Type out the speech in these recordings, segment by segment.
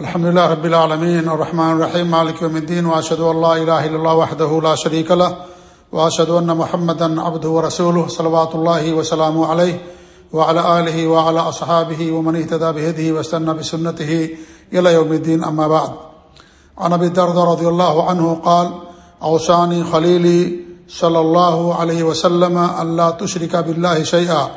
الحمد لله رب العالمين الرحمن الرحيم مالك يوم الدين واشهد ان لا اله الا الله وحده لا شريك له واشهد ان محمدا عبده ورسوله صلوات الله وسلامه عليه وعلى اله وعلى اصحابه ومن اهتدى بهديه واستنى بسنته الى يوم الدين اما بعد۔ عن ابي الدرداء رضي الله عنه قال اوصاني خليلي صلى الله عليه وسلم، ان لا تشرك بالله شيئا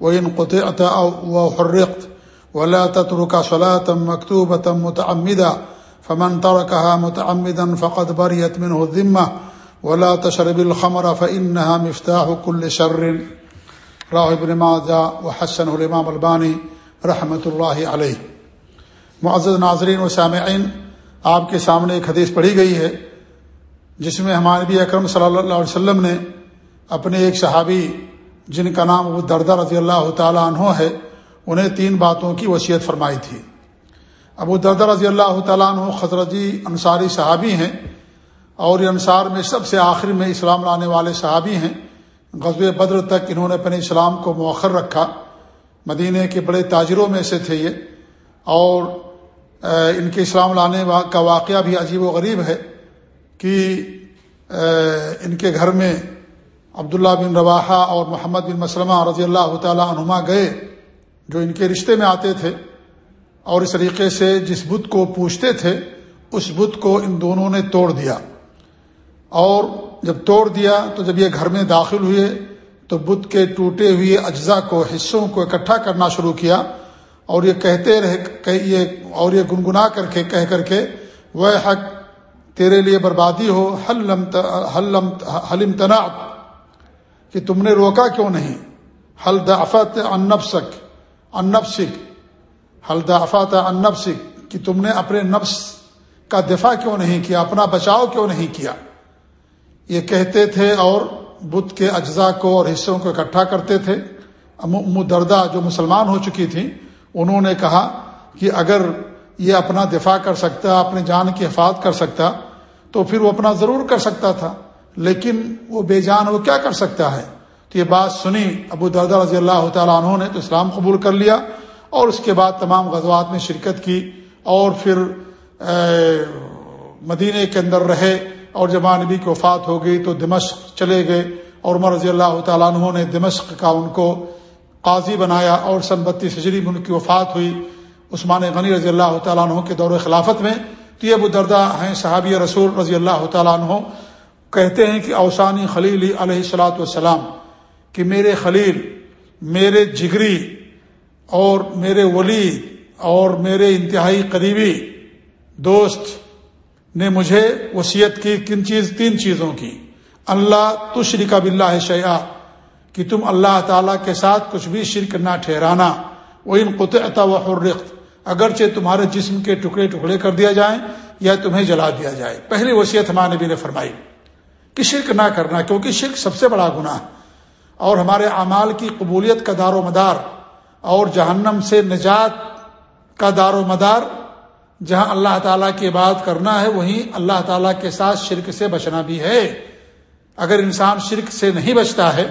وان قطعت او وحرقت ولا تترك صلاة مكتوبة متعمدا فمن تركها متعمدا فقد بريت منه الذمة. ولا تشرب الخمر فإنها مفتاح كل شر. راہ ابن ماجہ و حسن الامام البانی رحمۃ اللہ علیہ معزز ناظرین و سامعین، آپ کے سامنے ایک حدیث پڑھی گئی ہے، جس میں ہمارے نبی اکرم صلی اللہ علیہ وسلم نے اپنے ایک صحابی، جن کا نام ابو دردہ رضی اللہ تعالیٰ عنہ ہے انہیں تین باتوں کی وصیت فرمائی تھی۔ ابو دردر رضی اللہ تعالیٰ عنہ خزرجی انصاری صحابی ہیں اور یہ انصار میں سب سے آخر میں اسلام لانے والے صحابی ہیں۔ غزب بدر تک انہوں نے اپنے اسلام کو مؤخر رکھا۔ مدینہ کے بڑے تاجروں میں سے تھے یہ۔ اور ان کے اسلام لانے کا واقعہ بھی عجیب و غریب ہے کہ ان کے گھر میں عبداللہ بن رواحہ اور محمد بن مسلمہ رضی اللہ تعالیٰ عنما گئے۔ جو ان کے رشتے میں آتے تھے اور اس طریقے سے جس بت کو پوچھتے تھے، اس بت کو ان دونوں نے توڑ دیا۔ اور جب توڑ دیا تو جب یہ گھر میں داخل ہوئے تو بت کے ٹوٹے ہوئے اجزاء کو، حصوں کو اکٹھا کرنا شروع کیا اور یہ کہتے رہے یہ، اور یہ گنگنا کر کے، کہہ کر کے، وہ حق تیرے لیے بربادی ہو حلم حلم تنا کہ تم نے روکا کیوں نہیں؟ حل دعفت انفسک انب سکھ حلدافات انب سکھ کہ تم نے اپنے نفس کا دفاع کیوں نہیں کیا؟ اپنا بچاؤ کیوں نہیں کیا؟ یہ کہتے تھے اور بدھ کے اجزاء کو اور حصوں کو اکٹھا کرتے تھے۔ ام دردہ جو مسلمان ہو چکی تھیں، انہوں نے کہا کہ اگر یہ اپنا دفاع کر سکتا اپنے جان کی حفاظت کر سکتا، تو پھر وہ اپنا ضرور کر سکتا تھا۔ لیکن وہ بے جان وہ کیا کر سکتا ہے؟ تو یہ بات سنی ابو دردہ رضی اللہ تعالیٰ عنہ نے تو اسلام قبول کر لیا اور اس کے بعد تمام غزوات میں شرکت کی اور پھر مدینہ کے اندر رہے اور جب نبی کی وفات ہو گئی تو دمشق چلے گئے اور عمر رضی اللہ تعالیٰ عنہ نے دمشق کا ان کو قاضی بنایا اور سن بتیس ہجری میں ان کی وفات ہوئی عثمان غنی رضی اللہ تعالیٰ عنہ کے دور خلافت میں۔ تو یہ ابو دردہ ہیں صحابی رسول رضی اللہ تعالیٰ عنہ، کہتے ہیں کہ اوسانی خلیل علیہ السلاۃ والسلام کہ میرے خلیل، میرے جگری اور میرے ولی اور میرے انتہائی قریبی دوست نے مجھے وصیت کی کن چیز؟ تین چیزوں کی۔ اللہ تشری کا بلّہ شیا کہ تم اللہ تعالی کے ساتھ کچھ بھی شرک نہ ٹھہرانا۔ وہ ان قطع و حرخت اگرچہ تمہارے جسم کے ٹکڑے ٹکڑے کر دیا جائیں یا تمہیں جلا دیا جائے۔ پہلی وصیت ہمارے نبی نے فرمائی کہ شرک نہ کرنا، کیونکہ شرک سب سے بڑا گناہ ہے۔ اور ہمارے اعمال کی قبولیت کا دار و مدار اور جہنم سے نجات کا دار و مدار جہاں اللہ تعالیٰ کی بات کرنا ہے، وہیں اللہ تعالیٰ کے ساتھ شرک سے بچنا بھی ہے۔ اگر انسان شرک سے نہیں بچتا ہے،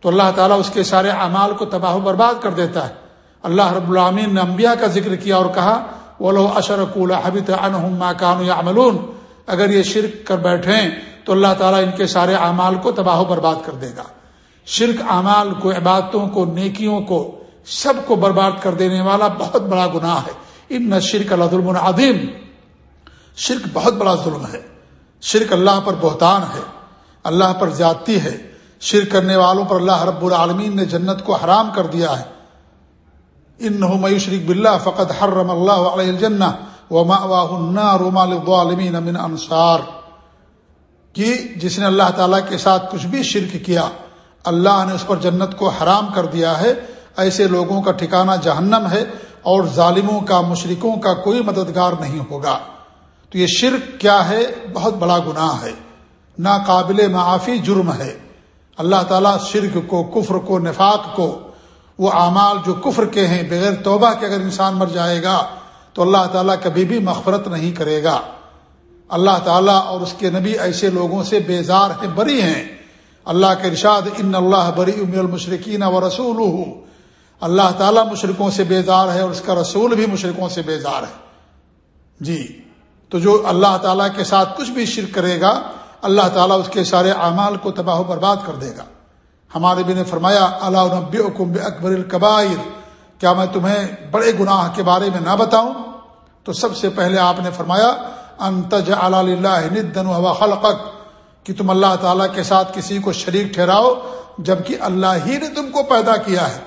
تو اللہ تعالیٰ اس کے سارے اعمال کو تباہ و برباد کر دیتا ہے۔ اللہ رب العامین نے انبیاء کا ذکر کیا اور کہا وہ لو اشرک حبت انما کان یا اگر یہ شرک کر بیٹھیں، تو اللہ تعالیٰ ان کے سارے اعمال کو تباہ و برباد کر دے گا۔ شرک اعمال کو، عبادتوں کو، نیکیوں کو سب کو برباد کر دینے والا بہت بڑا گناہ ہے۔ ان نہ شرک اللہ ظلم عظیم شرک بہت بڑا ظلم ہے۔ شرک اللہ پر بہتان ہے۔ اللہ پر زیادتی ہے۔ شرک کرنے والوں پر اللہ رب العالمین نے جنت کو حرام کر دیا ہے۔ ان نہ شریک بلّہ فقط حرم اللہ علیہ الجنہ الظالمین من انصار کہ جس نے اللہ تعالیٰ کے ساتھ کچھ بھی شرک کیا اللہ نے اس پر جنت کو حرام کر دیا ہے، ایسے لوگوں کا ٹھکانہ جہنم ہے اور ظالموں کا، مشرکوں کا کوئی مددگار نہیں ہوگا۔ تو یہ شرک کیا ہے؟ بہت بڑا گناہ ہے۔ ناقابل معافی جرم ہے۔ اللہ تعالیٰ شرک کو، کفر کو، نفاق کو، وہ اعمال جو کفر کے ہیں، بغیر توبہ کے اگر انسان مر جائے گا، تو اللہ تعالیٰ کبھی بھی مغفرت نہیں کرے گا۔ اللہ تعالیٰ اور اس کے نبی ایسے لوگوں سے بیزار ہیں، بری ہیں۔ اللہ کے ارشاد، ان اللہ بری ام المشرقین و رسول اللہ تعالیٰ مشرقوں سے بیزار ہے اور اس کا رسول بھی مشرقوں سے بیزار ہے۔ جی تو جو اللہ تعالیٰ کے ساتھ کچھ بھی شرک کرے گا، اللہ تعالیٰ اس کے سارے اعمال کو تباہ و برباد کر دے گا۔ ہمارے بھی نے فرمایا اللہ نبی حکم اکبر القبائر کیا میں تمہیں بڑے گناہ کے بارے میں نہ بتاؤں؟ تو سب سے پہلے آپ نے فرمایا انتج اللہ ندن و خلقک کہ تم اللہ تعالیٰ کے ساتھ کسی کو شریک ٹھہراؤ جبکہ اللہ ہی نے تم کو پیدا کیا ہے۔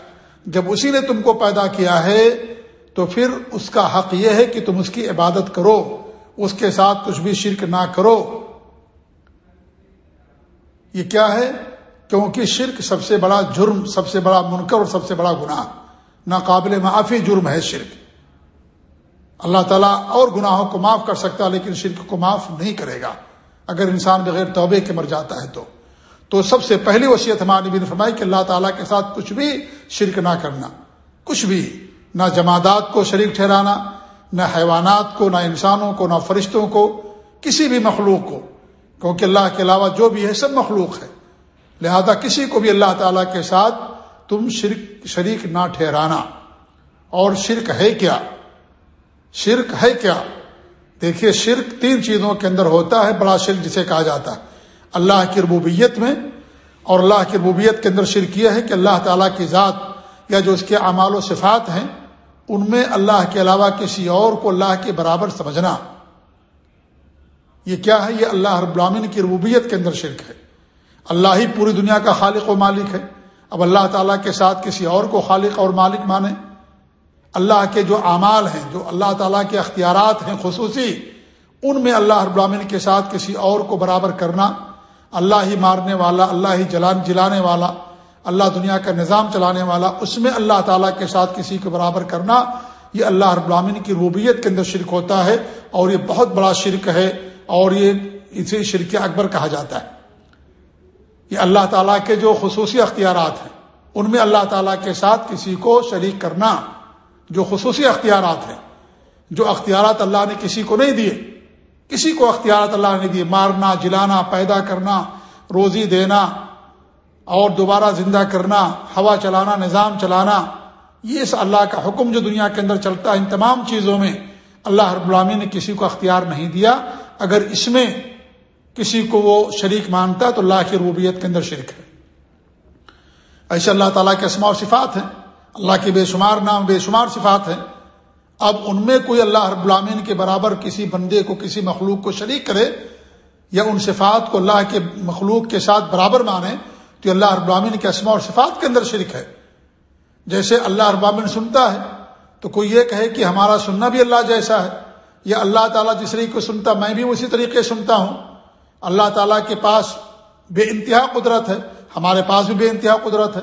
جب اسی نے تم کو پیدا کیا ہے، تو پھر اس کا حق یہ ہے کہ تم اس کی عبادت کرو۔ اس کے ساتھ کچھ بھی شرک نہ کرو۔ یہ کیا ہے؟ کیونکہ شرک سب سے بڑا جرم، سب سے بڑا منکر اور سب سے بڑا گناہ۔ ناقابل معافی جرم ہے شرک۔ اللہ تعالیٰ اور گناہوں کو معاف کر سکتا لیکن شرک کو معاف نہیں کرے گا۔ اگر انسان بغیر توبے کے مر جاتا ہے تو۔ تو سب سے پہلی وصیت ہماری بھی نے فرمائی کہ اللہ تعالیٰ کے ساتھ کچھ بھی شرک نہ کرنا۔ کچھ بھی۔ نہ جمادات کو شریک ٹھہرانا، نہ حیوانات کو، نہ انسانوں کو، نہ فرشتوں کو، کسی بھی مخلوق کو۔ کیونکہ اللہ کے علاوہ جو بھی ہے سب مخلوق ہے۔ لہذا کسی کو بھی اللہ تعالیٰ کے ساتھ تم شرک، شریک نہ ٹھہرانا۔ اور شرک ہے کیا؟ شرک ہے کیا؟ دیکھیے، شرک تین چیزوں کے اندر ہوتا ہے، بڑا شرک جسے کہا جاتا ہے۔ اللہ کی ربوبیت میں اور اللہ کی ربوبیت کے اندر شرک یہ ہے کہ اللہ تعالیٰ کی ذات یا جو اس کے اعمال و صفات ہیں، ان میں اللہ کے علاوہ کسی اور کو اللہ کے برابر سمجھنا۔ یہ کیا ہے؟ یہ اللہ رب العالمین کی ربوبیت کے اندر شرک ہے۔ اللہ ہی پوری دنیا کا خالق و مالک ہے۔ اب اللہ تعالیٰ کے ساتھ کسی اور کو خالق اور مالک مانے۔ اللہ کے جو اعمال ہیں، جو اللہ تعالیٰ کے اختیارات ہیں خصوصی، ان میں اللہ رب العالمین کے ساتھ کسی اور کو برابر کرنا، اللہ ہی مارنے والا، اللہ ہی جلان جلانے والا، اللہ دنیا کا نظام چلانے والا، اس میں اللہ تعالیٰ کے ساتھ کسی کو برابر کرنا، یہ اللہ رب العالمین کی روبیت کے اندر شرک ہوتا ہے اور یہ بہت بڑا شرک ہے اور یہ اسے شرک اکبر کہا جاتا ہے۔ یہ اللہ تعالیٰ کے جو خصوصی اختیارات ہیں، ان میں اللہ تعالیٰ کے ساتھ کسی کو شریک کرنا۔ جو خصوصی اختیارات ہیں، جو اختیارات اللہ نے کسی کو نہیں دیے، کسی کو اختیارات اللہ نے دیے، مارنا، جلانا، پیدا کرنا، روزی دینا، اور دوبارہ زندہ کرنا، ہوا چلانا، نظام چلانا، یہ اس اللہ کا حکم جو دنیا کے اندر چلتا ہے، ان تمام چیزوں میں اللہ رب العامی نے کسی کو اختیار نہیں دیا۔ اگر اس میں کسی کو وہ شریک مانتا ہے تو اللہ کی ربوبیت کے اندر شرک ہے۔ ایسے اللہ تعالیٰ کے اسماء اور صفات ہیں۔ اللہ کے بے شمار نام، بے شمار صفات ہیں۔ اب ان میں کوئی اللہ رب العامین کے برابر کسی بندے کو، کسی مخلوق کو شریک کرے یا ان صفات کو اللہ کے مخلوق کے ساتھ برابر مانے، تو اللہ رب العامین کے اسماء اور صفات کے اندر شرک ہے۔ جیسے اللہ رب العامین سنتا ہے، تو کوئی یہ کہے کہ ہمارا سننا بھی اللہ جیسا ہے، یا اللہ تعالیٰ جس طریقے کو سنتا، میں بھی اسی طریقے سنتا ہوں۔ اللہ تعالیٰ کے پاس بے انتہا قدرت ہے، ہمارے پاس بھی بے انتہا قدرت ہے۔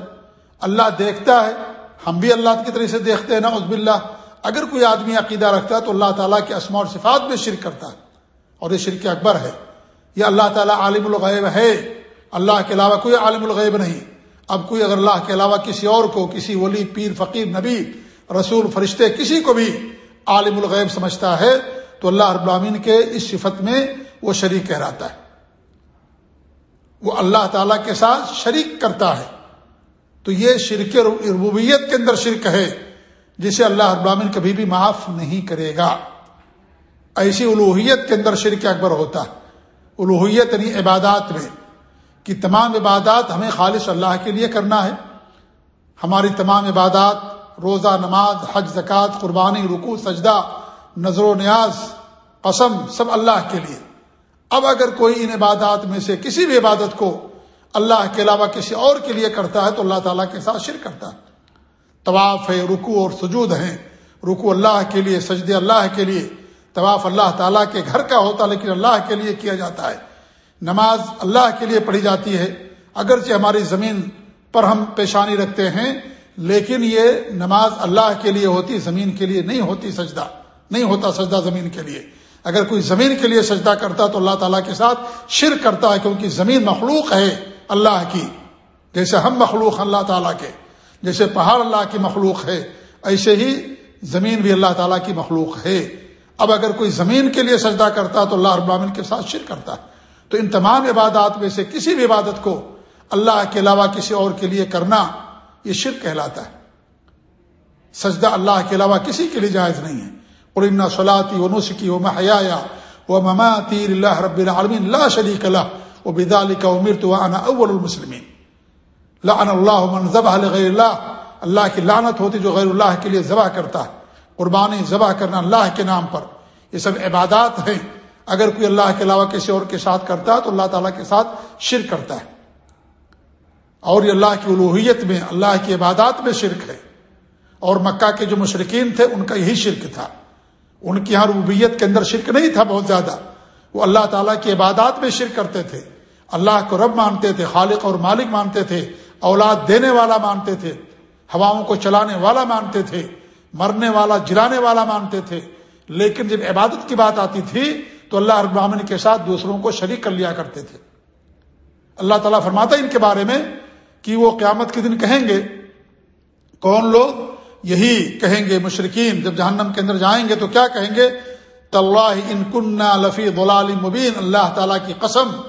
اللہ دیکھتا ہے ہم بھی اللہ کی طرح سے دیکھتے ہیں نا عزب اللہ اگر کوئی آدمی عقیدہ رکھتا ہے تو اللہ تعالیٰ کے اسماء اور صفات میں شرک کرتا ہے۔ اور یہ شرک اکبر ہے۔ یہ اللہ تعالیٰ عالم الغیب ہے۔ اللہ کے علاوہ کوئی عالم الغیب نہیں۔ اب کوئی اگر اللہ کے علاوہ کسی اور کو، کسی ولی، پیر، فقیر، نبی، رسول، فرشتے، کسی کو بھی عالم الغیب سمجھتا ہے، تو اللہ رب العامین کے اس صفت میں وہ شریک کہراتا ہے۔ وہ اللہ تعالیٰ کے ساتھ شریک کرتا ہے۔ تو یہ شرک ربوبیت کے اندر شرک ہے، جسے اللہ ابراہین کبھی بھی معاف نہیں کرے گا۔ ایسی الوحیت کے اندر شرک اکبر ہوتا ہے۔ الوحیت یعنی عبادات میں، کہ تمام عبادات ہمیں خالص اللہ کے لیے کرنا ہے۔ ہماری تمام عبادات، روزہ، نماز، حج، زکوٰۃ، قربانی رکو سجدہ، نظر و نیاز، قسم، سب اللہ کے لیے۔ اب اگر کوئی ان عبادات میں سے کسی بھی عبادت کو اللہ کے علاوہ کسی اور کے لیے کرتا ہے تو اللہ تعالیٰ کے ساتھ شرک کرتا ہے۔ طواف ہے رکو اور سجود ہیں۔ رکو اللہ کے لیے سجد اللہ کے لیے۔ طواف اللہ تعالیٰ کے گھر کا ہوتا، لیکن اللہ کے لیے کیا جاتا ہے۔ نماز اللہ کے لیے پڑھی جاتی ہے۔ اگرچہ ہماری زمین پر ہم پیشانی رکھتے ہیں، لیکن یہ نماز اللہ کے لیے ہوتی، زمین کے لیے نہیں ہوتی سجدہ۔ نہیں ہوتا سجدہ زمین کے لیے۔ اگر کوئی زمین کے لیے سجدہ کرتا تو اللہ تعالیٰ کے ساتھ شر کرتا ہے، کیونکہ زمین مخلوق ہے۔ اللہ کی، جیسے ہم مخلوق اللہ تعالیٰ کے، جیسے پہاڑ اللہ کی مخلوق ہے، ایسے ہی زمین بھی اللہ تعالیٰ کی مخلوق ہے۔ اب اگر کوئی زمین کے لیے سجدہ کرتا تو اللہ ابامن کے ساتھ شرک کرتا۔ ہے تو ان تمام عبادات میں سے کسی بھی عبادت کو اللہ کے علاوہ کسی اور کے لیے کرنا، یہ شرک کہلاتا ہے۔ سجدہ اللہ کے علاوہ کسی کے لیے جائز نہیں ہے۔ قلنا صلاحی و نسخی و محیا و مماتی اللہ رب العالمین لا شریک اللہ و بدال کا امیر تو انا اول المسلمین لعن اللہ من ذبح لغیر اللہ اللہ کی لعنت ہوتی جو غیر اللہ کے لیے ذبح کرتا ہے. قربانی ذبح کرنا اللہ کے نام پر. یہ سب عبادات ہیں. اگر کوئی اللہ کے علاوہ کسی اور کے ساتھ کرتا ہے تو اللہ تعالیٰ کے ساتھ شرک کرتا ہے. اور یہ اللہ کی الوحیت میں، اللہ کی عبادات میں شرک ہے. اور مکہ کے جو مشرقین تھے، ان کا یہی شرک تھا. ان کی یہاں ربوبیت کے اندر شرک نہیں تھا بہت زیادہ. وہ اللہ تعالیٰ کی عبادات میں شرک کرتے تھے۔ اللہ کو رب مانتے تھے، خالق اور مالک مانتے تھے، اولاد دینے والا مانتے تھے، ہواؤں کو چلانے والا مانتے تھے، مرنے والا، جلانے والا مانتے تھے۔ لیکن جب عبادت کی بات آتی تھی، تو اللہ ابامن کے ساتھ دوسروں کو شریک کر لیا کرتے تھے۔ اللہ تعالیٰ فرماتا ان کے بارے میں کہ وہ قیامت کے دن کہیں گے، کون لوگ یہی کہیں گے مشرقین جب جہنم کے اندر جائیں گے تو کیا کہیں گے؟ طلّہ ان کنہ لفی غلال مبین، اللہ تعالیٰ کی قسم۔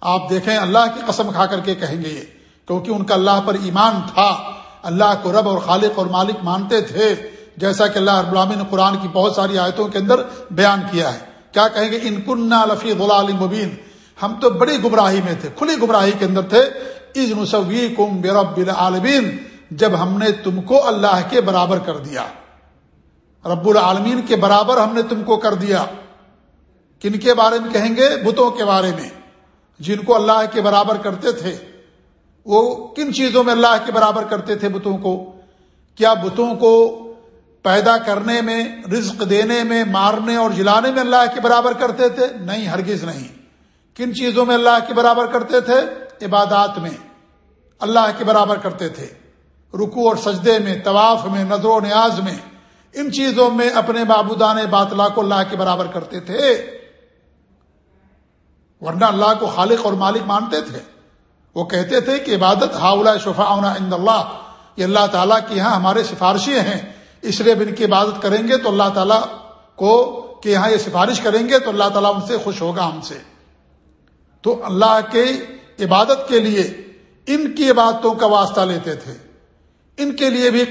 آپ دیکھیں، اللہ کی قسم کھا کر کے کہیں گے یہ، کیونکہ ان کا اللہ پر ایمان تھا۔ اللہ کو رب اور خالق اور مالک مانتے تھے۔ جیسا کہ اللہ رب نے قرآن کی بہت ساری آیتوں کے اندر بیان کیا ہے۔ کیا کہیں گے؟ ان کنہ لفی غلال مبین۔ ہم تو بڑی گمراہی میں تھے، کھلی گمراہی کے اندر تھے۔ از نسوی کم برب العالمین۔ جب ہم نے تم کو اللہ کے برابر کر دیا۔ رب العالمین کے برابر ہم نے تم کو کر دیا۔ کن کے بارے میں کہیں گے؟ بتوں کے بارے میں۔ جن کو اللہ کے برابر کرتے تھے۔ وہ کن چیزوں میں اللہ کے برابر کرتے تھے بتوں کو؟ کیا بتوں کو پیدا کرنے میں، رزق دینے میں، مارنے اور جلانے میں اللہ کے برابر کرتے تھے؟ نہیں، ہرگز نہیں۔ کن چیزوں میں اللہ کے برابر کرتے تھے؟ عبادات میں۔ اللہ کے برابر کرتے تھے۔ رکو اور سجدے میں، طواف میں، نظر و نیاز میں۔ ان چیزوں میں اپنے بابودان باطلا کو اللہ کے برابر کرتے تھے۔ ورنہ اللہ کو خالق اور مالک مانتے تھے۔ وہ کہتے تھے کہ عبادت ہاؤلا شفا عند اللہ، یہ اللہ تعالیٰ کی یہاں ہمارے سفارشی ہیں۔ اس لیے ان کی عبادت کریں گے تو اللہ تعالیٰ کو کہ یہاں یہ سفارش کریں گے تو اللہ تعالیٰ ان سے خوش ہوگا ہم سے۔ تو اللہ کے عبادت کے لیے ان کی عبادتوں کا واسطہ لیتے تھے۔ ان کے لیے بھی،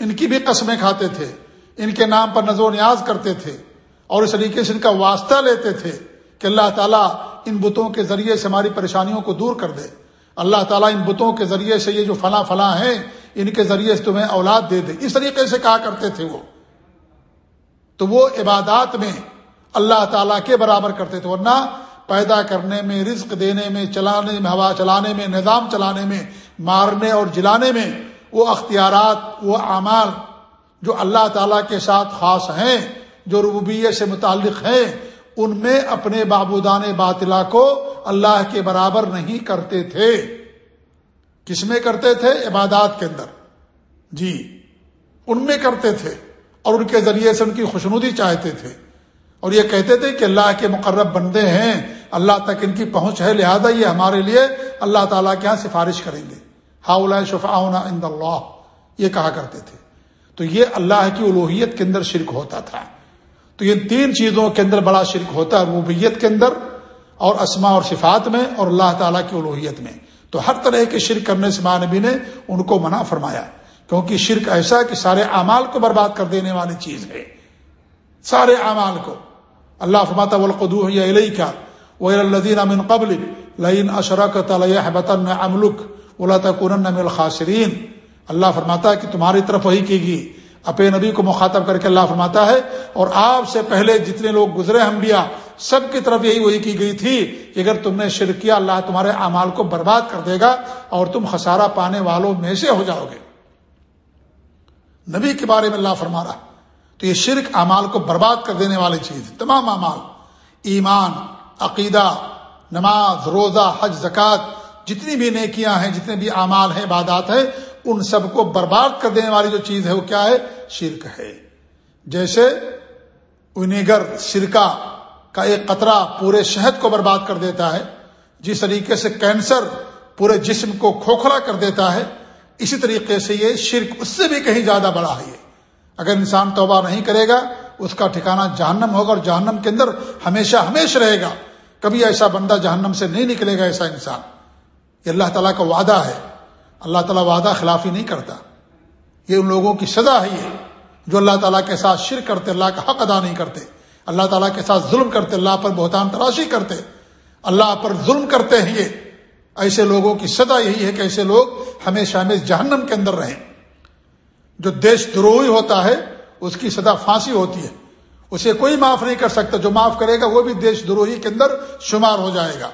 ان کی بھی قسمیں کھاتے تھے۔ ان کے نام پر نظر و نیاز کرتے تھے اور اس طریقے سے ان کا واسطہ لیتے تھے کہ اللہ تعالیٰ ان بتوں کے ذریعے سے ہماری پریشانیوں کو دور کر دے۔ اللہ تعالیٰ ان بتوں کے ذریعے سے یہ جو فلاں فلاں ہیں، ان کے ذریعے سے تمہیں اولاد دے دے۔ اس طریقے سے کہا کرتے تھے وہ۔ تو وہ عبادات میں اللہ تعالیٰ کے برابر کرتے تھے، ورنہ پیدا کرنے میں، رزق دینے میں، چلانے میں، ہوا چلانے میں، نظام چلانے میں، مارنے اور جلانے میں وہ اختیارات، وہ اعمال جو اللہ تعالیٰ کے ساتھ خاص ہیں، جو ربوبیت سے متعلق ہیں، ان میں اپنے بابودان باطلا کو اللہ کے برابر نہیں کرتے تھے۔ کس میں کرتے تھے؟ عبادات کے اندر۔ جی ان میں کرتے تھے اور ان کے ذریعے سے ان کی خوشنودی چاہتے تھے۔ اور یہ کہتے تھے کہ اللہ کے مقرب بندے ہیں۔ اللہ تک ان کی پہنچ ہے، لہذا یہ ہمارے لیے اللہ تعالیٰ کے یہاں سفارش کریں گے۔ ہاؤ شفا اند اللہ۔ یہ کہا کرتے تھے۔ تو یہ اللہ کی الوحیت کے اندر شرک ہوتا تھا۔ تو یہ تین چیزوں کے اندر بڑا شرک ہوتا ہے ربوبیت کے اندر اور اسما اور صفات میں اور اللہ تعالیٰ کی الوحیت میں۔ تو ہر طرح کے شرک کرنے سے مانبی نے ان کو منع فرمایا۔ کیونکہ شرک ایسا کہ سارے اعمال کو برباد کر دینے والی چیز ہے۔ سارے اعمال کو۔ اللہ فرماتا والقدو یا علیہ کا وہ الدین امن قبل لین اشرک بطن املک اللہ تکن الخاصرین اللہ فرماتا ہے کہ تمہاری طرف وہی کی گی اپنے نبی کو مخاطب کر کے اللہ فرماتا ہے، اور آپ سے پہلے جتنے لوگ گزرے ہم سب کی طرف یہی وہی کی گئی تھی کہ اگر تم نے شرک کیا، اللہ تمہارے اعمال کو برباد کر دے گا اور تم خسارہ پانے والوں میں سے ہو جاؤ گے۔ نبی کے بارے میں اللہ فرما رہا تو یہ شرک اعمال کو برباد کر دینے والی چیز، تمام اعمال۔ ایمان، عقیدہ، نماز، روزہ، حج، زکوٰۃ، جتنی بھی نیکیاں ہیں، جتنے بھی اعمال ہیں، عبادات ہیں ان سب کو برباد کر دینے والی جو چیز ہے وہ کیا ہے؟ شرک ہے۔ جیسے ونیگر سرکہ کا ایک قطرہ پورے شہد کو برباد کر دیتا ہے، جس طریقے سے کینسر پورے جسم کو کھوکھلا کر دیتا ہے، اسی طریقے سے یہ شرک اس سے بھی کہیں زیادہ بڑا ہے۔ یہ اگر انسان توبہ نہیں کرے گا، اس کا ٹھکانہ جہنم ہوگا اور جہنم کے اندر ہمیشہ ہمیشہ رہے گا۔ کبھی ایسا بندہ جہنم سے نہیں نکلے گا، ایسا انسان۔ یہ اللہ تعالیٰ کا وعدہ ہے۔ اللہ تعالیٰ وعدہ خلافی نہیں کرتا۔ یہ ان لوگوں کی سزا ہے یہ، جو اللہ تعالیٰ کے ساتھ شر کرتے، اللہ کا حق ادا نہیں کرتے۔ اللہ تعالیٰ کے ساتھ ظلم کرتے، اللہ پر بہتان تراشی کرتے۔ اللہ پر ظلم کرتے ہیں یہ۔ ایسے لوگوں کی سدا یہی ہے کہ ایسے لوگ ہمیشہ ہمیشہ جہنم کے اندر رہیں۔ جو دیش دروہی ہوتا ہے، اس کی سدا پھانسی ہوتی ہے۔ اسے کوئی معاف نہیں کر سکتا، جو معاف کرے گا، وہ بھی دیش دروہی کے اندر شمار ہو جائے گا۔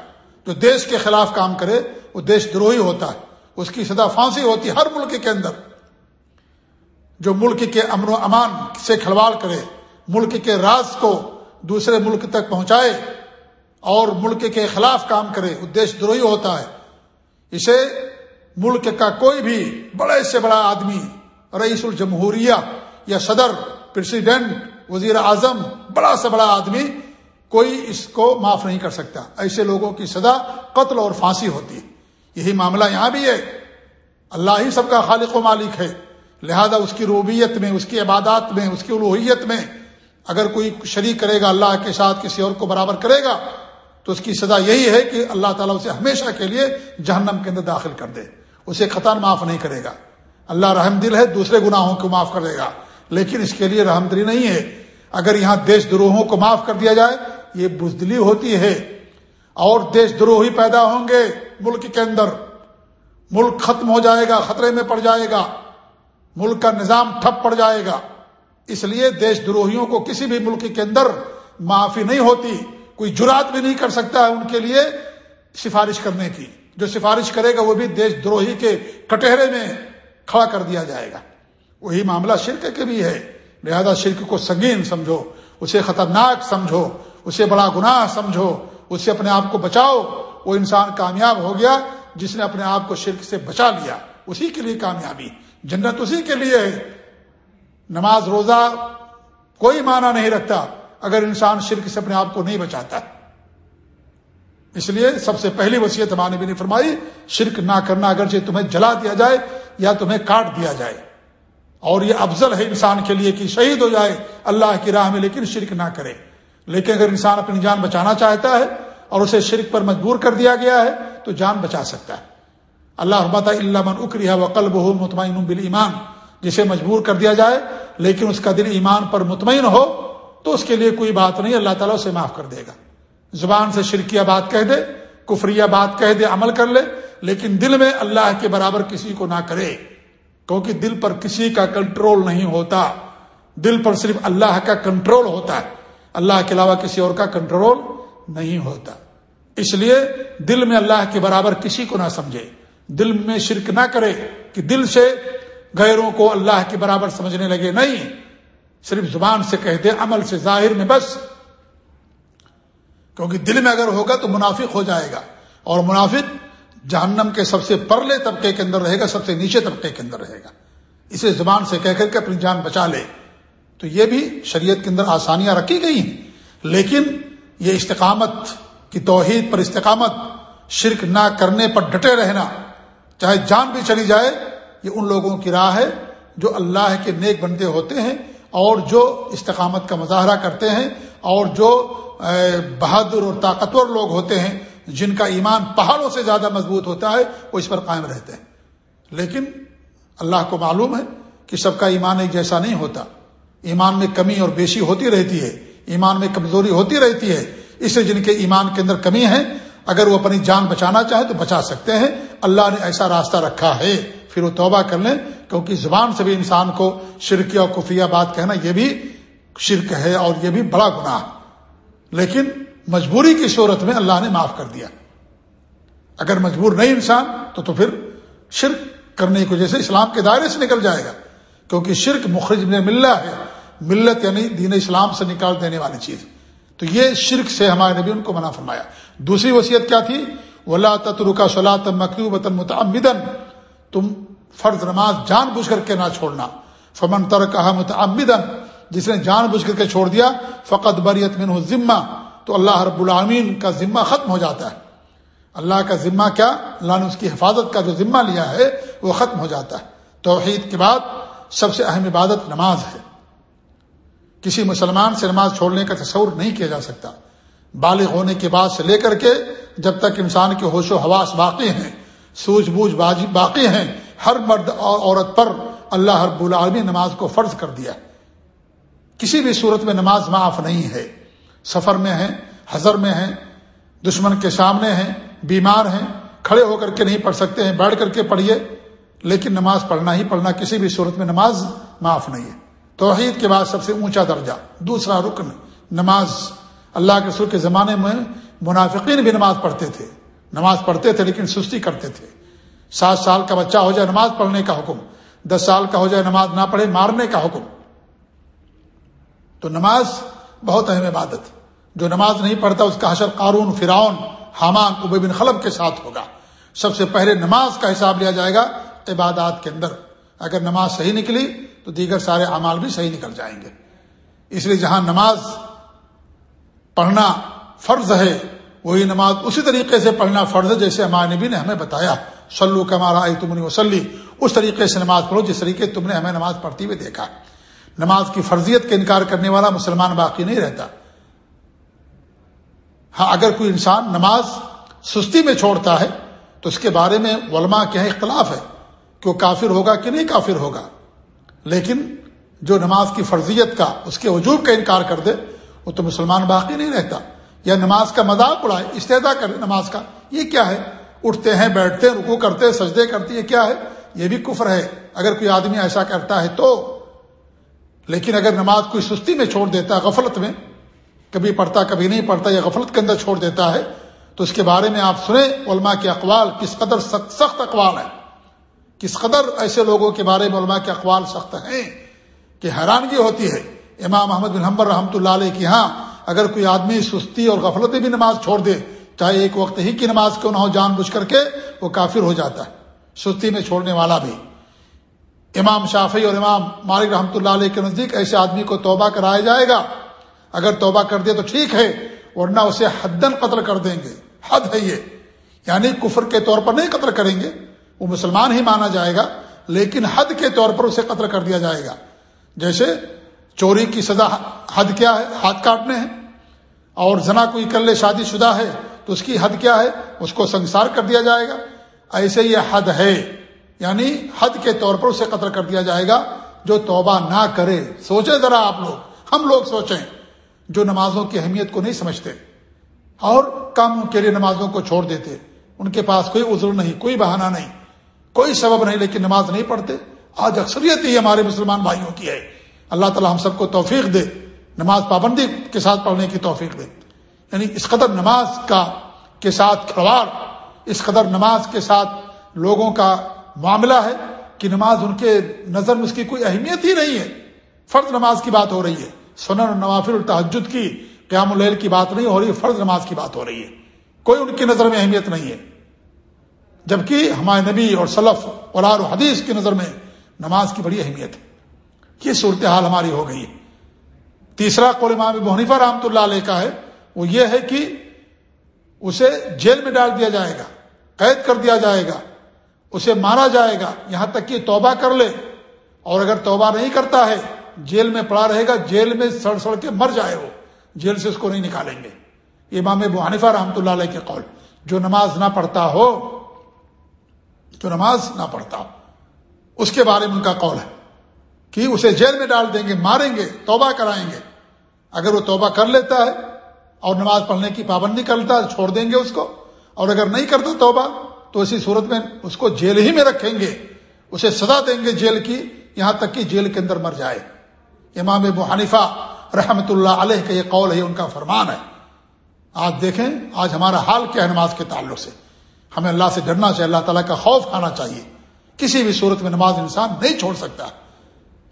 جو دیش کے خلاف کام کرے، وہ دیش دروہی ہوتا ہے۔ اس کی سدا پھانسی ہوتی ہے ہر ملک کے اندر۔ جو ملک کے امن و امان سے کھلواڑ کرے، ملک کے راز کو دوسرے ملک تک پہنچائے اور ملک کے خلاف کام کرے دیش دروہی ہوتا ہے۔ اسے ملک کا کوئی بھی بڑے سے بڑا آدمی، رئیس الجمہوریہ یا صدر، پریسیڈنٹ، وزیر اعظم، بڑا سے بڑا آدمی، کوئی اس کو معاف نہیں کر سکتا۔ ایسے لوگوں کی سزا قتل اور پھانسی ہوتی ہے۔ یہی معاملہ یہاں بھی ہے۔ اللہ ہی سب کا خالق و مالک ہے۔ لہذا اس کی روبیت میں، اس کی عبادات میں، اس کی الوحیت میں اگر کوئی شریک کرے گا اللہ کے ساتھ، کسی اور کو برابر کرے گا، تو اس کی سزا یہی ہے کہ اللہ تعالیٰ اسے ہمیشہ کے لیے جہنم کے اندر داخل کر دے۔ اسے خطان معاف نہیں کرے گا۔ اللہ رحم دل ہے، دوسرے گناہوں کو معاف کر دے گا۔ لیکن اس کے لیے رحم دلی نہیں ہے۔ اگر یہاں دیش دروہوں کو معاف کر دیا جائے، یہ بزدلی ہوتی ہے۔ اور دیش دروہی پیدا ہوں گے۔ ملک کے اندر۔ ملک ختم ہو جائے گا، خطرے میں پڑ جائے گا۔ ملک کا نظام ٹھپ پڑ جائے گا۔ اس لیے دیش دروہیوں کو کسی بھی ملک کے اندر معافی نہیں ہوتی۔ کوئی جرات بھی نہیں کر سکتا ہے ان کے لیے سفارش کرنے کی۔ جو سفارش کرے گا وہ بھی دیش دروہی کے کٹہرے میں کھڑا کر دیا جائے گا۔ وہی معاملہ شرک کے بھی ہے۔ لہذا شرک کو سنگین سمجھو، اسے خطرناک سمجھو، اسے بڑا گناہ سمجھو، اسے اپنے آپ کو بچاؤ۔ وہ انسان کامیاب ہو گیا جس نے اپنے آپ کو شرک سے بچا لیا۔ اسی کے لیے کامیابی۔ جنت اسی کے لیے ہے۔ نماز روزہ کوئی معنی نہیں رکھتا اگر انسان شرک سے اپنے آپ کو نہیں بچاتا۔ اس لیے سب سے پہلی وصیت ہمارے بھی نے فرمائی، شرک نہ کرنا اگرچہ تمہیں جلا دیا جائے یا تمہیں کاٹ دیا جائے۔ اور یہ افضل ہے انسان کے لیے کہ شہید ہو جائے اللہ کی راہ میں لیکن شرک نہ کرے۔ لیکن اگر انسان اپنی جان بچانا چاہتا ہے اور اسے شرک پر مجبور کر دیا گیا ہے، تو جان بچا سکتا ہے۔ اللہ ربات اللہ من اکریہ و قلب ہو مطمئن بال ایمان جسے مجبور کر دیا جائے، لیکن اس کا دل ایمان پر مطمئن ہو، تو اس کے لیے کوئی بات نہیں، اللہ تعالیٰ اسے معاف کر دے گا۔ زبان سے شرکیہ بات کہہ دے، کفریہ بات کہہ دے، عمل کر لے، لیکن دل میں اللہ کے برابر کسی کو نہ کرے۔ کیونکہ دل پر کسی کا کنٹرول نہیں ہوتا۔ دل پر صرف اللہ کا کنٹرول ہوتا ہے۔ اللہ کے علاوہ کسی اور کا کنٹرول نہیں ہوتا۔ اس لیے دل میں اللہ کے برابر کسی کو نہ سمجھے۔ دل میں شرک نہ کرے کہ دل سے غیروں کو اللہ کے برابر سمجھنے لگے۔ نہیں، صرف زبان سے کہہ دے، عمل سے ظاہر میں بس۔ کیونکہ دل میں اگر ہوگا تو منافق ہو جائے گا۔ اور منافق جہنم کے سب سے پرلے طبقے کے اندر رہے گا، سب سے نیچے طبقے کے اندر رہے گا۔ اسے زبان سے کہہ کر کے اپنی جان بچا لے۔ تو یہ بھی شریعت کے اندر آسانیاں رکھی گئی ہیں۔ لیکن یہ استقامت کی توحید پر استقامت، شرک نہ کرنے پر ڈٹے رہنا، چاہے جان بھی چلی جائے، یہ ان لوگوں کی راہ ہے جو اللہ کے نیک بندے ہوتے ہیں اور جو استقامت کا مظاہرہ کرتے ہیں اور جو بہادر اور طاقتور لوگ ہوتے ہیں، جن کا ایمان پہاڑوں سے زیادہ مضبوط ہوتا ہے، وہ اس پر قائم رہتے ہیں۔ لیکن اللہ کو معلوم ہے کہ سب کا ایمان ایک جیسا نہیں ہوتا۔ ایمان میں کمی اور بیشی ہوتی رہتی ہے، ایمان میں کمزوری ہوتی رہتی ہے اس سے جن کے ایمان کے اندر کمی ہے، اگر وہ اپنی جان بچانا چاہے تو بچا سکتے ہیں۔ اللہ نے ایسا راستہ رکھا ہے۔ پھر وہ توبہ کر لیں، کیونکہ زبان سے بھی انسان کو شرک اور کفیہ بات کہنا یہ بھی شرک ہے اور یہ بھی بڑا گناہ۔ ہے لیکن مجبوری کی صورت میں اللہ نے معاف کر دیا۔ اگر مجبور نہیں انسان، تو تو پھر شرک کرنے کی وجہ سے اسلام کے دائرے سے نکل جائے گا۔ کیونکہ شرک مخرج میں ملنا ہے۔ ملت یعنی دین اسلام سے نکال دینے والی چیز۔ تو یہ شرک سے ہمارے نبی ان کو منع فرمایا۔ دوسری وصیت کیا تھی؟ ولا تترکا صلاح مکتوب متعمدن تم فرض نماز جان بوجھ کر کے نہ چھوڑنا۔ فمن ترکہ متعمدن جس نے جان بوجھ کر کے چھوڑ دیا فقط بریت من ذمہ تو اللہ رب العامین کا ذمہ ختم ہو جاتا ہے۔ اللہ کا ذمہ کیا؟ اللہ نے اس کی حفاظت کا جو ذمہ لیا ہے، وہ ختم ہو جاتا ہے۔ توحید کے بعد سب سے اہم عبادت نماز ہے۔ کسی مسلمان سے نماز چھوڑنے کا تصور نہیں کیا جا سکتا۔ بالغ ہونے کے بعد سے لے کر کے جب تک انسان کے ہوش و حواس باقی ہیں سوجھ بوجھ باقی ہیں، ہر مرد اور عورت پر اللہ ہر العالمی نماز کو فرض کر دیا۔ کسی بھی صورت میں نماز معاف نہیں ہے۔ سفر میں ہیں، حضر میں ہیں، دشمن کے سامنے ہیں، بیمار ہیں، کھڑے ہو کر کے نہیں پڑھ سکتے ہیں، بیٹھ کر کے پڑھیے، لیکن نماز پڑھنا ہی پڑھنا کسی بھی صورت میں نماز معاف نہیں ہے۔ توحید کے بعد سب سے اونچا درجہ، دوسرا رکن، نماز۔ اللہ کے سر کے زمانے میں منافقین بھی نماز پڑھتے تھے۔ نماز پڑھتے تھے لیکن سستی کرتے تھے۔ سات سال کا بچہ ہو جائے نماز پڑھنے کا حکم، دس سال کا ہو جائے نماز نہ پڑھے مارنے کا حکم۔ تو نماز بہت اہم عبادت۔ جو نماز نہیں پڑھتا اس کا حشر قارون فراؤن حامان ابے بن خلب کے ساتھ ہوگا۔ سب سے پہلے نماز کا حساب لیا جائے گا عبادات کے اندر۔ اگر نماز صحیح نکلی تو دیگر سارے اعمال بھی صحیح نکل جائیں گے۔ اس لیے جہاں نماز پڑھنا فرض ہے، وہی نماز اسی طریقے سے پڑھنا فرض ہے جیسے ہمارے نبی نے ہمیں بتایا۔ سلو کمارا تم نے وسلی۔ اس طریقے سے نماز پڑھو جس طریقے تم نے ہمیں نماز پڑھتی ہوئے دیکھا۔ نماز کی فرضیت کا انکار کرنے والا مسلمان باقی نہیں رہتا۔ ہاں اگر کوئی انسان نماز سستی میں چھوڑتا ہے تو اس کے بارے میں علماء کے اختلاف ہے کہ وہ کافر ہوگا کہ نہیں کافر ہوگا۔ لیکن جو نماز کی فرضیت کا اس کے وجوب کا انکار کر دے، وہ تو مسلمان باقی نہیں رہتا۔ یا نماز کا مذاق اڑائے استدا کرے نماز کا۔ یہ کیا ہے؟ اٹھتے ہیں، بیٹھتے ہیں رکو کرتے ہیں، سجدے کرتی ہے کیا ہے؟ یہ بھی کفر ہے۔ اگر کوئی آدمی ایسا کرتا ہے تو۔ لیکن اگر نماز کوئی سستی میں چھوڑ دیتا ہے، غفلت میں، کبھی پڑھتا، کبھی نہیں پڑھتا، یا غفلت کے اندر چھوڑ دیتا ہے، تو اس کے بارے میں آپ سنیں، علماء کے اقوال کس قدر سخت سخت اقوال ہیں۔ کس قدر ایسے لوگوں کے بارے میں علماء کے اقوال سخت ہیں کہ حیرانگی ہوتی ہے۔ امام محمد بن حمبر رحمۃ اللہ علیہ کی ہاں اگر کوئی آدمی سستی اور غفلت بھی نماز چھوڑ دے، چاہے ایک وقت ہی کی نماز کیوں نہ ہو جان بوجھ کر کے وہ کافر ہو جاتا ہے۔ سستی میں چھوڑنے والا بھی۔ امام شافی اور امام مالک رحمۃ اللہ علیہ کے نزدیک ایسے آدمی کو توبہ کرایا جائے گا۔ اگر توبہ کر دے تو ٹھیک ہے، ورنہ اسے حدن قتل کر دیں گے۔ حد ہے یہ۔ یعنی کفر کے طور پر نہیں قتل کریں گے۔ وہ مسلمان ہی مانا جائے گا، لیکن حد کے طور پر اسے قتل کر دیا جائے گا۔ جیسے چوری کی سزا حد کیا ہے؟ ہاتھ کاٹنے ہیں۔ اور زنا کوئی کر لے شادی شدہ ہے، تو اس کی حد کیا ہے؟ اس کو سنسار کر دیا جائے گا۔ ایسے یہ حد ہے یعنی حد کے طور پر اسے قتل کر دیا جائے گا۔ جو توبہ نہ کرے سوچے ذرا آپ لوگ۔ ہم لوگ سوچیں، جو نمازوں کی اہمیت کو نہیں سمجھتے اور کاموں کے لیے نمازوں کو چھوڑ دیتے۔ ان کے پاس کوئی عذر نہیں، کوئی بہانہ نہیں۔ کوئی سبب نہیں، لیکن نماز نہیں پڑھتے۔ آج اکثریت ہی ہمارے مسلمان بھائیوں کی ہے۔ اللہ تعالی ہم سب کو توفیق دے، نماز پابندی کے ساتھ پڑھنے کی توفیق دے۔ یعنی اس قدر نماز کا، کے ساتھ کھلواڑ، اس قدر نماز کے ساتھ لوگوں کا معاملہ ہے کہ نماز ان کے نظر میں اس کی کوئی اہمیت ہی نہیں ہے۔ فرض نماز کی بات ہو رہی ہے۔ سنن نوافر التحجد کی، قیام العل کی بات نہیں ہو رہی، فرض نماز کی بات ہو رہی ہے۔ کوئی ان کی نظر میں اہمیت نہیں ہے۔ جبکہ ہمارے نبی اور سلف اور و حدیث کی نظر میں نماز کی بڑی اہمیت ہے۔ یہ صورتحال ہماری ہو گئی ہے۔ تیسرا قول امام بحنیفہ رحمۃ اللہ علیہ کا ہے، وہ یہ ہے کہ اسے جیل میں ڈال دیا جائے گا، قید کر دیا جائے گا، اسے مارا جائے گا، یہاں تک کہ توبہ کر لے۔ اور اگر توبہ نہیں کرتا ہے، جیل میں پڑا رہے گا، جیل میں سڑ سڑ کے مر جائے وہ، جیل سے اس کو نہیں نکالیں گے۔ امام ابو حنیفہ رحمۃ اللہ علیہ کے قول، جو نماز نہ پڑھتا ہو جو نماز نہ پڑھتا اس کے بارے میں ان کا قول ہے کہ اسے جیل میں ڈال دیں گے، ماریں گے، توبہ کرائیں گے۔ اگر وہ توبہ کر لیتا ہے اور نماز پڑھنے کی پابندی کر لیتا ہے، چھوڑ دیں گے اس کو۔ اور اگر نہیں کرتا توبہ، تو اسی صورت میں اس کو جیل ہی میں رکھیں گے۔ اسے سزا دیں گے جیل کی، یہاں تک کہ جیل کے اندر مر جائے۔ امام ابو حنیفہ رحمت اللہ علیہ کا یہ قول ہے، ان کا فرمان ہے۔ آج دیکھیں، آج ہمارا حال کیا ہے نماز کے تعلق سے۔ ہمیں اللہ سے ڈرنا چاہیے، اللہ تعالیٰ کا خوف کھانا چاہیے۔ کسی بھی صورت میں نماز انسان نہیں چھوڑ سکتا۔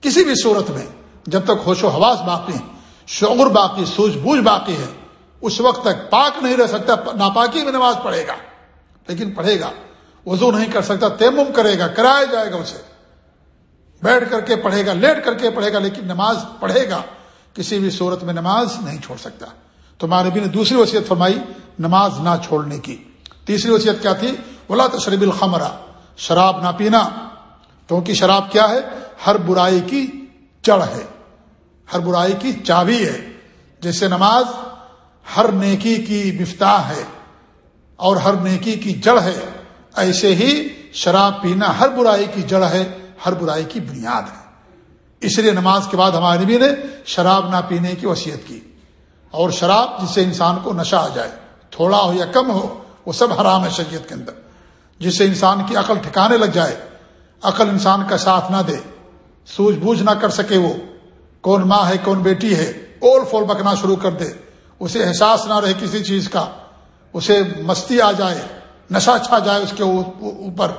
کسی بھی صورت میں جب تک ہوش و حواس باقی شعور باقی سوجھ بوجھ باقی ہے، اس وقت تک پاک نہیں رہ سکتا، ناپاکی میں نماز پڑھے گا۔ لیکن پڑھے گا، وضو نہیں کر سکتا، تیمم کرے گا، کرایا جائے گا اسے۔ بیٹھ کر کے پڑھے گا، لیٹ کر کے پڑھے گا، لیکن نماز پڑھے گا۔ کسی بھی صورت میں نماز نہیں چھوڑ سکتا۔ تو مانبی نے دوسری وصیت فرمائی، نماز نہ چھوڑنے کی۔ تیسری وصیت کیا تھی؟ بولا تشریب الخمرہ شراب نہ پینا۔ کیونکہ شراب کیا ہے؟ ہر برائی کی جڑ ہے۔ ہر برائی کی چابی ہے۔ جیسے نماز ہر نیکی کی مفتاح ہے اور ہر نیکی کی جڑ ہے۔ ایسے ہی شراب پینا ہر برائی کی جڑ ہے، ہر برائی کی بنیاد ہے۔ اس لیے نماز کے بعد ہمارے نبی نے شراب نہ پینے کی وصیت کی۔ اور شراب جس سے انسان کو نشہ آ جائے، تھوڑا ہو یا کم ہو وہ سب حرام ہے شریعت کے اندر۔ جس سے انسان کی عقل ٹھکانے لگ جائے، عقل انسان کا ساتھ نہ دے، سوجھ بوجھ نہ کر سکے وہ۔ کون ماں ہے، کون بیٹی ہے، اول فول بکنا شروع کر دے۔ اسے احساس نہ رہے کسی چیز کا۔ اسے مستی آ جائے، نشہ چھا جائے اس کے اوپر۔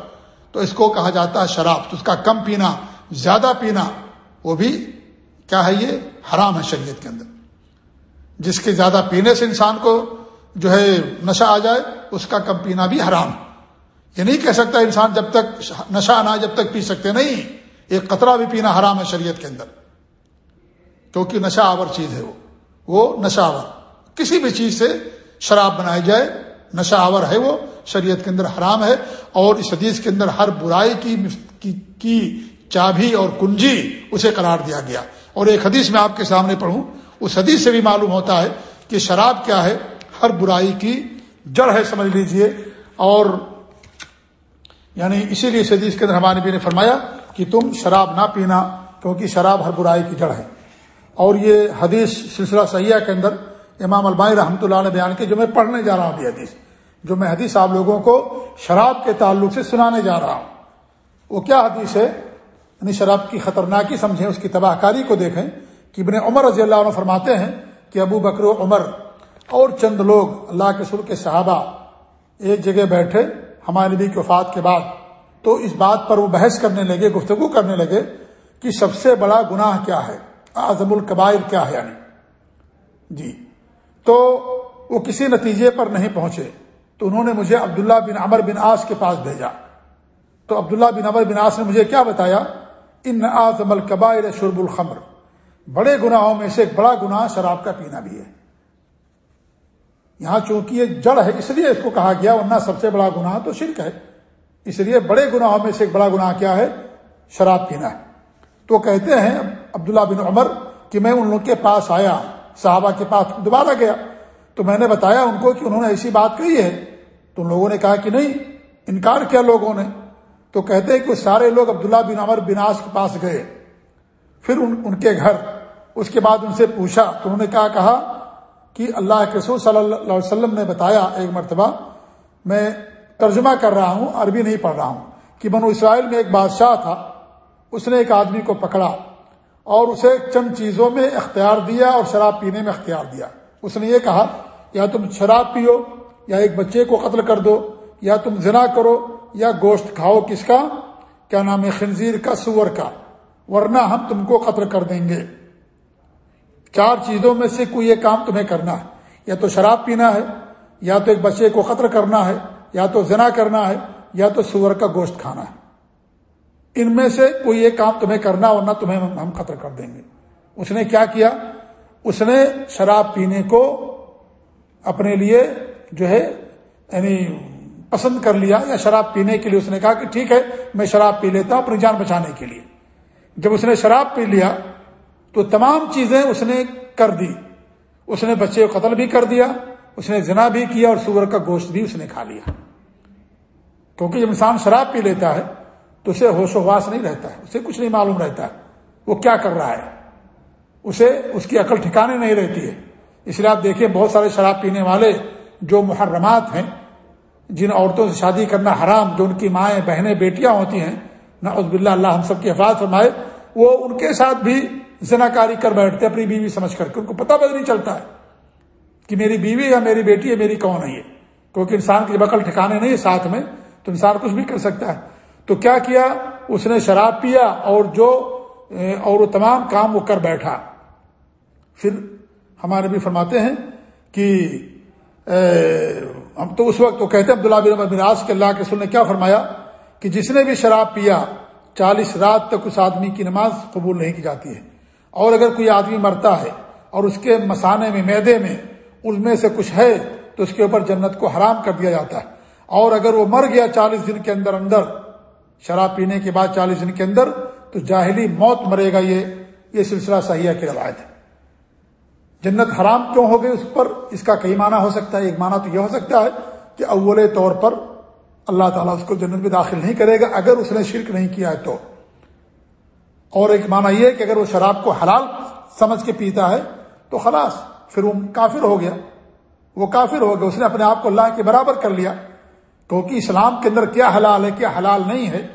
تو اس کو کہا جاتا ہے شراب۔ تو اس کا کم پینا، زیادہ پینا، وہ بھی کیا ہے یہ؟ حرام ہے شریعت کے اندر۔ جس کے زیادہ پینے سے انسان کو جو ہے نشہ آ جائے اس کا کم پینا بھی حرام یہ نہیں کہہ سکتا انسان جب تک نشہ نہ جب تک پی سکتے نہیں۔ ایک قطرہ بھی پینا حرام ہے شریعت کے اندر۔ کیونکہ نشہ آور چیز ہے وہ۔ وہ نشہ آور۔ کسی بھی چیز سے شراب بنائی جائے، نشہ آور ہے وہ، شریعت کے اندر حرام ہے۔ اور اس حدیث کے اندر ہر برائی کی کی چابی اور کنجی اسے قرار دیا گیا۔ اور ایک حدیث میں آپ کے سامنے پڑھوں۔ اس حدیث سے بھی معلوم ہوتا ہے کہ شراب کیا ہے؟ ہر برائی کی جڑ ہے سمجھ لیجیے، اور یعنی اسی لیے اس حدیث کے اندر ہمارے بھی نے فرمایا کہ تم شراب نہ پینا کیونکہ شراب ہر برائی کی جڑ ہے۔ اور یہ حدیث سلسلہ سیاح کے اندر امام البائی رحمۃ اللہ نے بیان کی، جو میں پڑھنے جا رہا ہوں حدیث، جو میں حدیث آپ لوگوں کو شراب کے تعلق سے سنانے جا رہا ہوں۔ وہ کیا حدیث ہے؟ یعنی شراب کی خطرناکی سمجھیں، اس کی تباہ کاری کو دیکھیں۔ کہ ابن عمر رضی اللہ عنہ فرماتے ہیں کہ ابو بکر و عمر اور چند لوگ اللہ کے سر کے صحابہ ایک جگہ بیٹھے ہمارے نبی کی وفات کے بعد، تو اس بات پر وہ بحث کرنے لگے، گفتگو کرنے لگے کہ سب سے بڑا گناہ کیا ہے، اعظم القبائر کیا ہے یعنی؟ جی۔ تو وہ کسی نتیجے پر نہیں پہنچے، تو انہوں نے مجھے عبداللہ بن عمر بن آس کے پاس بھیجا۔ تو عبداللہ بن عمر بن آس نے مجھے کیا بتایا؟ ان اعظم القبائر شرب الخمر۔ بڑے گناہوں میں سے ایک بڑا گناہ شراب کا پینا بھی ہے۔ یہاں چونکہ یہ جڑ ہے، اس لیے اس کو کہا گیا، ورنہ سب سے بڑا گناہ تو شرک ہے۔ اس لیے بڑے گناہوں میں سے ایک بڑا گناہ کیا ہے؟ شراب پینا ہے۔ تو کہتے ہیں عبداللہ بن عمر کہ میں ان لوگوں کے پاس آیا، صحابہ کے پاس دوبارہ گیا۔ تو میں نے بتایا ان کو کہ انہوں نے ایسی بات کہی ہے۔ تو ان لوگوں نے کہا کہ نہیں، انکار کیا لوگوں نے۔ تو کہتے ہیں کہ سارے لوگ عبداللہ بن عمر بناس کے پاس گئے۔ پھر ان ان کے گھر، اس کے بعد ان سے پوچھا، تو انہوں نے کہا کہا کہ اللہ کے رسول صلی اللہ علیہ وسلم نے بتایا ایک مرتبہ، میں ترجمہ کر رہا ہوں، عربی نہیں پڑھ رہا ہوں، کہ بنو اسرائیل میں ایک بادشاہ تھا، اس نے ایک آدمی کو پکڑا اور اسے چند چیزوں میں اختیار دیا اور شراب پینے میں اختیار دیا۔ اس نے یہ کہا، یا تم شراب پیو، یا ایک بچے کو قتل کر دو، یا تم زنا کرو، یا گوشت کھاؤ کس کا؟ کیا نام ہے؟ خنزیر کا، سور کا، ورنہ ہم تم کو قتل کر دیں گے۔ چار چیزوں میں سے کوئی ایک کام تمہیں کرنا ہے۔ یا تو شراب پینا ہے، یا تو ایک بچے کو قتل کرنا ہے، یا تو زنا کرنا ہے، یا تو سور کا گوشت کھانا ہے۔ ان میں سے کوئی ایک کام تمہیں کرنا ورنہ تمہیں ہم قتل کر دیں گے۔ اس نے کیا کیا؟ اس نے شراب پینے کو اپنے لیے جو ہے یعنی پسند کر لیا یا شراب پینے کے لیے اس نے کہا کہ ٹھیک ہے، میں شراب پی لیتا ہوں اپنی جان بچانے کے لیے۔ جب اس نے شراب پی لیا تو تمام چیزیں اس نے کر دی۔ اس نے بچے کو قتل بھی کر دیا، اس نے زنا بھی کیا اور سور کا گوشت بھی اس نے کھا لیا۔ کیونکہ جب انسان شراب پی لیتا ہے تو اسے ہوش و واس نہیں رہتا ہے، اسے کچھ نہیں معلوم رہتا ہے۔ وہ کیا کر رہا ہے؟ اسے اس کی عقل ٹھکانے نہیں رہتی ہے۔ اس لیے آپ دیکھیں بہت سارے شراب پینے والے جو محرمات ہیں، جن عورتوں سے شادی کرنا حرام، جو ان کی مائیں، بہنیں، بیٹیاں ہوتی ہیں نہ عزب اللہ اللہ ہم سب کی حفاظ فرمائے، وہ ان کے ساتھ بھی زنا کاری کر بیٹھتے اپنی بیوی سمجھ کر کے، ان کو پتہ بد نہیں چلتا ہے کہ میری بیوی یا میری بیٹی ہے، میری کون ہے یہ؟ کیونکہ انسان کی بکل ٹھکانے نہیں ساتھ میں، تو انسان کچھ بھی کر سکتا ہے۔ تو کیا کیا؟ اس نے شراب پیا اور جو اور وہ تمام کام وہ کر بیٹھا۔ پھر ہمارے بھی فرماتے ہیں کہ ہم تو اس وقت تو کہتے ہیں، عبداللہ بن راز کے اللہ کے سن نے کیا فرمایا کہ جس نے بھی شراب پیا، چالیس رات تک اس آدمی کی نماز قبول نہیں کی جاتی ہے۔ اور اگر کوئی آدمی مرتا ہے اور اس کے مسانے میں، میدے میں اس میں سے کچھ ہے، تو اس کے اوپر جنت کو حرام کر دیا جاتا ہے۔ اور اگر وہ مر گیا چالیس دن کے اندر اندر، شراب پینے کے بعد چالیس دن کے اندر، تو جاہلی موت مرے گا۔ یہ یہ سلسلہ صحیحہ کی روایت ہے۔ جنت حرام کیوں ہو گئی اس پر؟ اس کا کئی معنی ہو سکتا ہے۔ ایک معنی تو یہ ہو سکتا ہے کہ اول طور پر اللہ تعالیٰ اس کو جنت میں داخل نہیں کرے گا۔ اگر اس نے شرک نہیں کیا ہے تو۔ اور ایک معنی یہ کہ اگر وہ شراب کو حلال سمجھ کے پیتا ہے تو خلاص، پھر وہ کافر ہو گیا۔ وہ کافر ہو گیا، اس نے اپنے آپ کو اللہ کے برابر کر لیا۔ کیونکہ اسلام کے اندر کیا حلال ہے، کیا حلال نہیں ہے،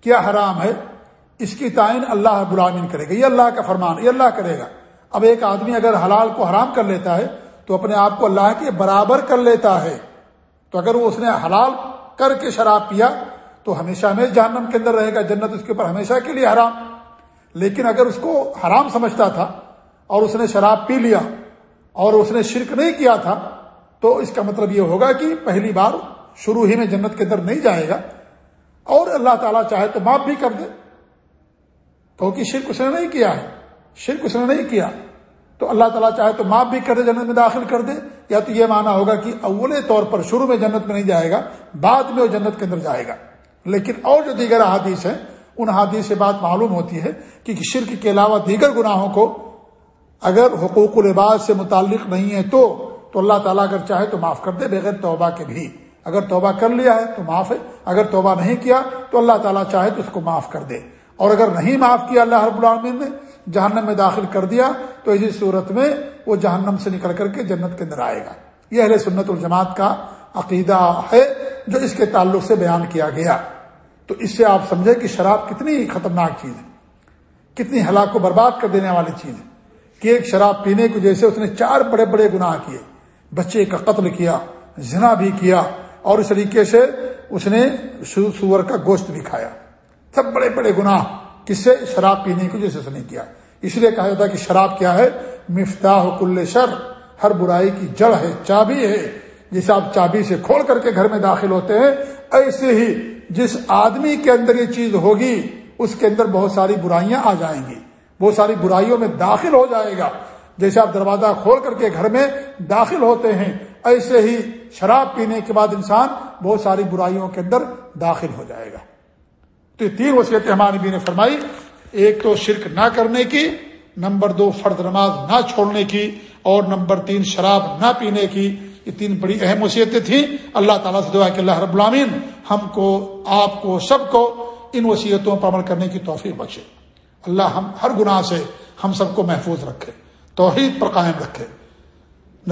کیا حرام ہے، اس کی تعین اللہ غلامین کرے گا۔ یہ اللہ کا فرمان، یہ اللہ کرے گا۔ اب ایک آدمی اگر حلال کو حرام کر لیتا ہے تو اپنے آپ کو اللہ کے برابر کر لیتا ہے۔ تو اگر وہ اس نے حلال کر کے شراب پیا تو ہمیشہ ہمیشہ جہنم کے اندر رہے گا، جنت اس کے اوپر ہمیشہ کے لیے حرام۔ لیکن اگر اس کو حرام سمجھتا تھا اور اس نے شراب پی لیا اور اس نے شرک نہیں کیا تھا، تو اس کا مطلب یہ ہوگا کہ پہلی بار شروع ہی میں جنت کے اندر نہیں جائے گا۔ اور اللہ تعالیٰ چاہے تو معاف بھی کر دے۔ کیونکہ شرک اس نے نہیں کیا ہے۔ شرک اس نے نہیں کیا۔ تو اللہ تعالیٰ چاہے تو معاف بھی کر دے، جنت میں داخل کر دے۔ یا تو یہ مانا ہوگا کہ اول طور پر شروع میں جنت میں نہیں جائے گا، بعد میں وہ جنت کے اندر جائے گا۔ لیکن اور جو دیگر احادیث ہیں ان حادیث سے بات معلوم ہوتی ہے کہ شرک کے علاوہ دیگر گناہوں کو اگر حقوق العباد سے متعلق نہیں ہے تو تو اللہ تعالیٰ اگر چاہے تو معاف کر دے بغیر توبہ کے بھی۔ اگر توبہ کر لیا ہے تو معاف ہے، اگر توبہ نہیں کیا تو اللہ تعالیٰ چاہے تو اس کو معاف کر دے۔ اور اگر نہیں معاف کیا اللہ رب العالمین نے، جہنم میں داخل کر دیا تو اسی صورت میں وہ جہنم سے نکل کر کے جنت کے اندر آئے گا۔ یہ اہل سنت الجماعت کا عقیدہ ہے جو اس کے تعلق سے بیان کیا گیا۔ تو اس سے آپ سمجھیں کہ شراب کتنی خطرناک چیز ہے۔ کتنی ہلاک کو برباد کر دینے والی چیز ہے۔ کہ ایک شراب پینے کو جیسے اس نے چار بڑے بڑے گناہ کیے، بچے کا قتل کیا، زنا بھی کیا، اور اس طریقے سے اس نے سور کا گوشت بھی کھایا۔ سب بڑے بڑے گناہ کس سے؟ شراب پینے کو جیسے اس نے کیا۔ اس لیے کہا جاتا ہے کہ شراب کیا ہے؟ مفتاح کل شر، ہر برائی کی جڑ ہے، چابی ہے۔ جسے آپ چابی سے کھول کر کے گھر میں داخل ہوتے ہیں، ایسے ہی جس آدمی کے اندر یہ چیز ہوگی، اس کے اندر بہت ساری برائیاں آ جائیں گی۔ بہت ساری برائیوں میں داخل ہو جائے گا۔ جیسے آپ دروازہ کھول کر کے گھر میں داخل ہوتے ہیں، ایسے ہی شراب پینے کے بعد انسان بہت ساری برائیوں کے اندر داخل ہو جائے گا۔ تو یہ تین وصیتیں ہمارے نبی نے فرمائی۔ ایک تو شرک نہ کرنے کی، نمبر دو فرد نماز نہ چھوڑنے کی، اور نمبر تین شراب نہ پینے کی۔ یہ تین بڑی اہم وصیتیں تھیں۔ اللہ تعالیٰ سے دعا کہ اللہ رب العامین ہم کو، آپ کو، سب کو ان وصیتوں پر عمل کرنے کی توفیق بخشے۔ اللہ ہم ہر گناہ سے ہم سب کو محفوظ رکھے، توحید پر قائم رکھے،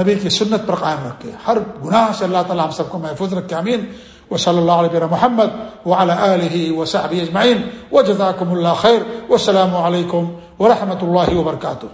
نبی کی سنت پر قائم رکھے۔ ہر گناہ سے اللہ تعالیٰ ہم سب کو محفوظ رکھے امین و صلی اللہ علیہ محمد علیہ و اجمعین۔ و جزاکم اللہ خیر۔ و السلام علیکم و رحمۃ اللہ وبرکاتہ۔